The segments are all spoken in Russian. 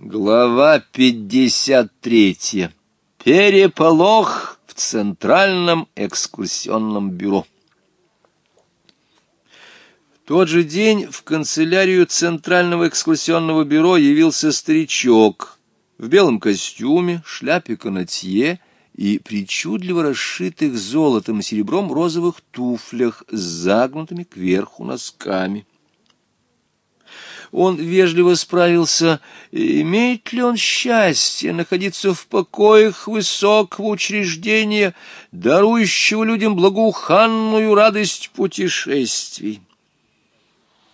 Глава 53. Переполох в Центральном экскурсионном бюро. В тот же день в канцелярию Центрального экскурсионного бюро явился старичок в белом костюме, шляпе канатье и причудливо расшитых золотом и серебром розовых туфлях с загнутыми кверху носками он вежливо справился, имеет ли он счастье находиться в покоях высокого учреждения, дарующего людям благоуханную радость путешествий.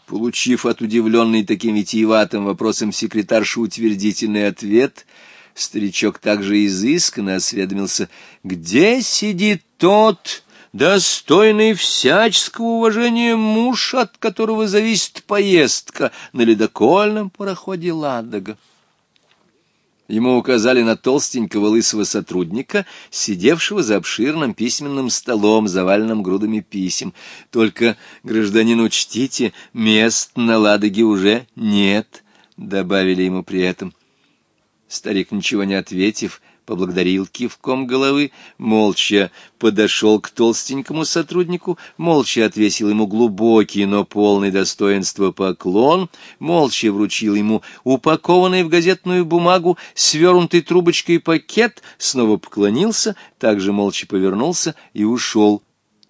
Получив от удивленной таким витиеватым вопросом секретаршу утвердительный ответ, старичок также изысканно осведомился, где сидит тот, достойный всяческого уважения муж, от которого зависит поездка на ледокольном пароходе «Ладога». Ему указали на толстенького лысого сотрудника, сидевшего за обширным письменным столом, заваленным грудами писем. Только, гражданин, учтите, мест на Ладоге уже нет, — добавили ему при этом. Старик, ничего не ответив, — поблагодарил кивком головы, молча подошел к толстенькому сотруднику, молча отвесил ему глубокий, но полный достоинства поклон, молча вручил ему упакованный в газетную бумагу свернутый трубочкой пакет, снова поклонился, также молча повернулся и ушел,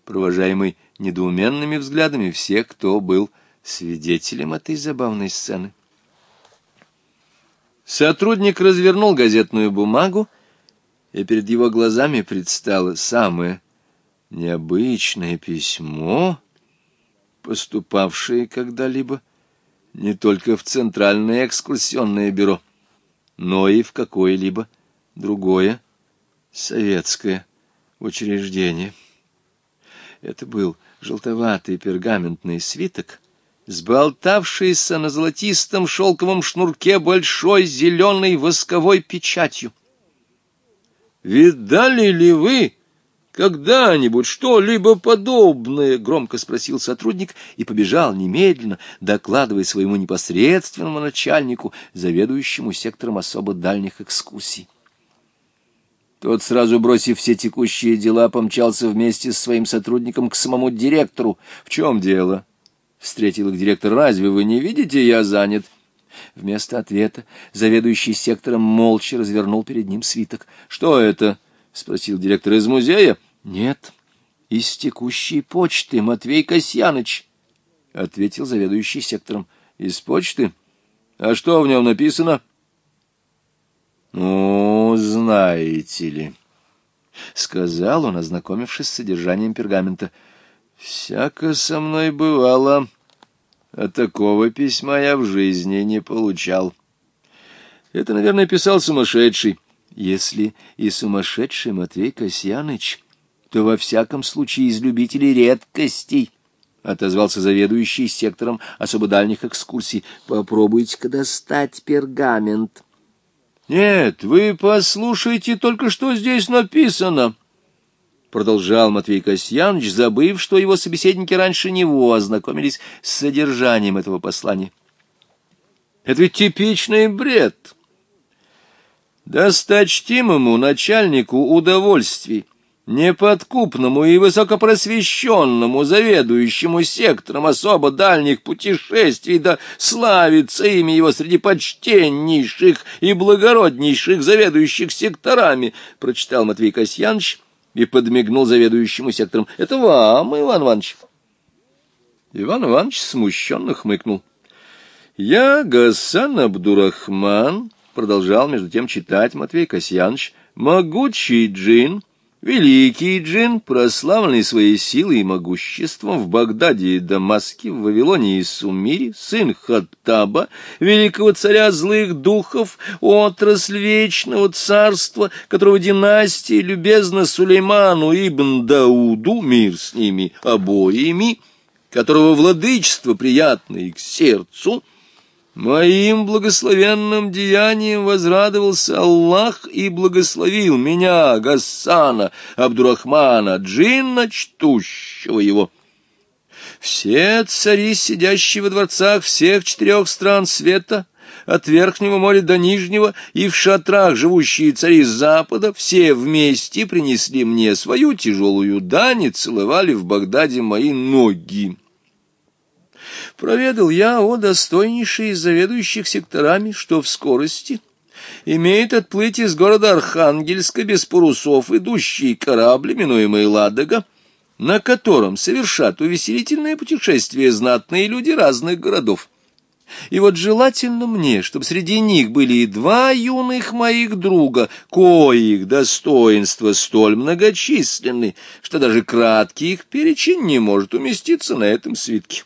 провожаемый недоуменными взглядами всех, кто был свидетелем этой забавной сцены. Сотрудник развернул газетную бумагу, и перед его глазами предстало самое необычное письмо, поступавшее когда-либо не только в Центральное экскурсионное бюро, но и в какое-либо другое советское учреждение. Это был желтоватый пергаментный свиток, сболтавшийся на золотистом шелковом шнурке большой зеленой восковой печатью. «Видали ли вы когда-нибудь что-либо подобное?» — громко спросил сотрудник и побежал немедленно, докладывая своему непосредственному начальнику, заведующему сектором особо дальних экскурсий. Тот, сразу бросив все текущие дела, помчался вместе с своим сотрудником к самому директору. «В чем дело?» — встретил их директор. «Разве вы не видите, я занят?» Вместо ответа заведующий сектором молча развернул перед ним свиток. «Что это?» — спросил директор. «Из музея?» «Нет, из текущей почты, Матвей Касьяныч», — ответил заведующий сектором. «Из почты? А что в нем написано?» «Ну, знаете ли», — сказал он, ознакомившись с содержанием пергамента. «Всяко со мной бывало...» А такого письма я в жизни не получал. Это, наверное, писал сумасшедший. Если и сумасшедший Матвей Касьяныч, то во всяком случае из любителей редкостей, — отозвался заведующий сектором особо дальних экскурсий. — Попробуйте-ка достать пергамент. — Нет, вы послушайте только, что здесь написано, продолжал Матвей Касьянович, забыв, что его собеседники раньше него ознакомились с содержанием этого послания. Это ведь типичный бред. Досточтимому начальнику удовольствий, неподкупному и высокопросвещенному заведующему сектором особо дальних путешествий, да славится ими его среди почтеннейших и благороднейших заведующих секторами, прочитал Матвей Касьянович, и подмигнул заведующему сектором. — Это вам, Иван Иванович. Иван Иванович смущенно хмыкнул. — Я Гасан Абдурахман, — продолжал между тем читать Матвей Касьянович, — могучий джин, — Великий джин, прославленный своей силой и могуществом в Багдаде и Дамаске, в Вавилоне и Сумире, сын Хаттаба, великого царя злых духов, отрасль вечного царства, которого династии любезно Сулейману ибн Дауду, мир с ними обоими, которого владычество приятно и к сердцу — Моим благословенным деянием возрадовался Аллах и благословил меня, Гасана, Абдурахмана, джинна, чтущего его. Все цари, сидящие во дворцах всех четырех стран света, от Верхнего моря до Нижнего, и в шатрах живущие цари Запада, все вместе принесли мне свою тяжелую дань и целовали в Багдаде мои ноги проведал я о достойнейшей из заведующих секторами, что в скорости имеет отплыть из города Архангельска без парусов идущий корабль, именуемый «Ладога», на котором совершат увеселительное путешествие знатные люди разных городов. И вот желательно мне, чтобы среди них были и два юных моих друга, коих достоинства столь многочисленны, что даже краткий их перечень не может уместиться на этом свитке.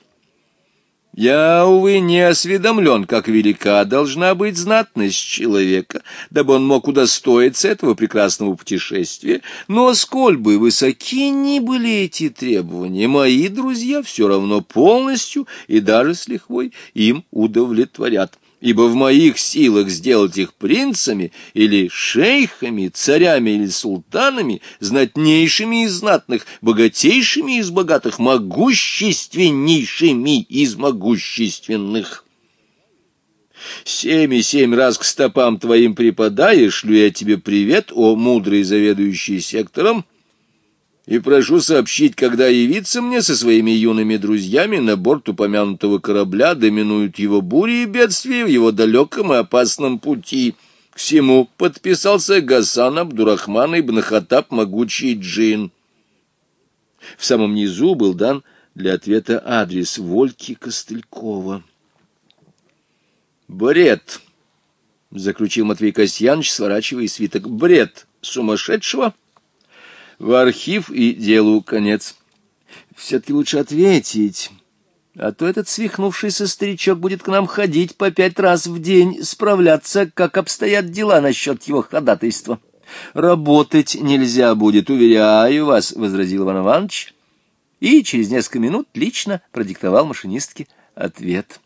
Я, увы, не осведомлен, как велика должна быть знатность человека, дабы он мог удостоиться этого прекрасного путешествия, но сколь бы высоки ни были эти требования, мои друзья все равно полностью и даже с лихвой им удовлетворят ибо в моих силах сделать их принцами или шейхами, царями или султанами, знатнейшими из знатных, богатейшими из богатых, могущественнейшими из могущественных. Семь и семь раз к стопам твоим припадаешь, шлю я тебе привет, о мудрый заведующий сектором, — и прошу сообщить, когда явиться мне со своими юными друзьями на борт упомянутого корабля, доминуют его бури и бедствия в его далеком и опасном пути. К всему подписался Гасан Абдурахман и Бнахатап Могучий Джин. В самом низу был дан для ответа адрес Вольки Костылькова. «Бред!» — заключил Матвей Касьянович, сворачивая свиток. «Бред сумасшедшего!» в архив и делу конец. Все-таки лучше ответить, а то этот свихнувшийся старичок будет к нам ходить по пять раз в день, справляться, как обстоят дела насчет его ходатайства. Работать нельзя будет, уверяю вас, — возразил Иван Иванович, и через несколько минут лично продиктовал машинистке ответ.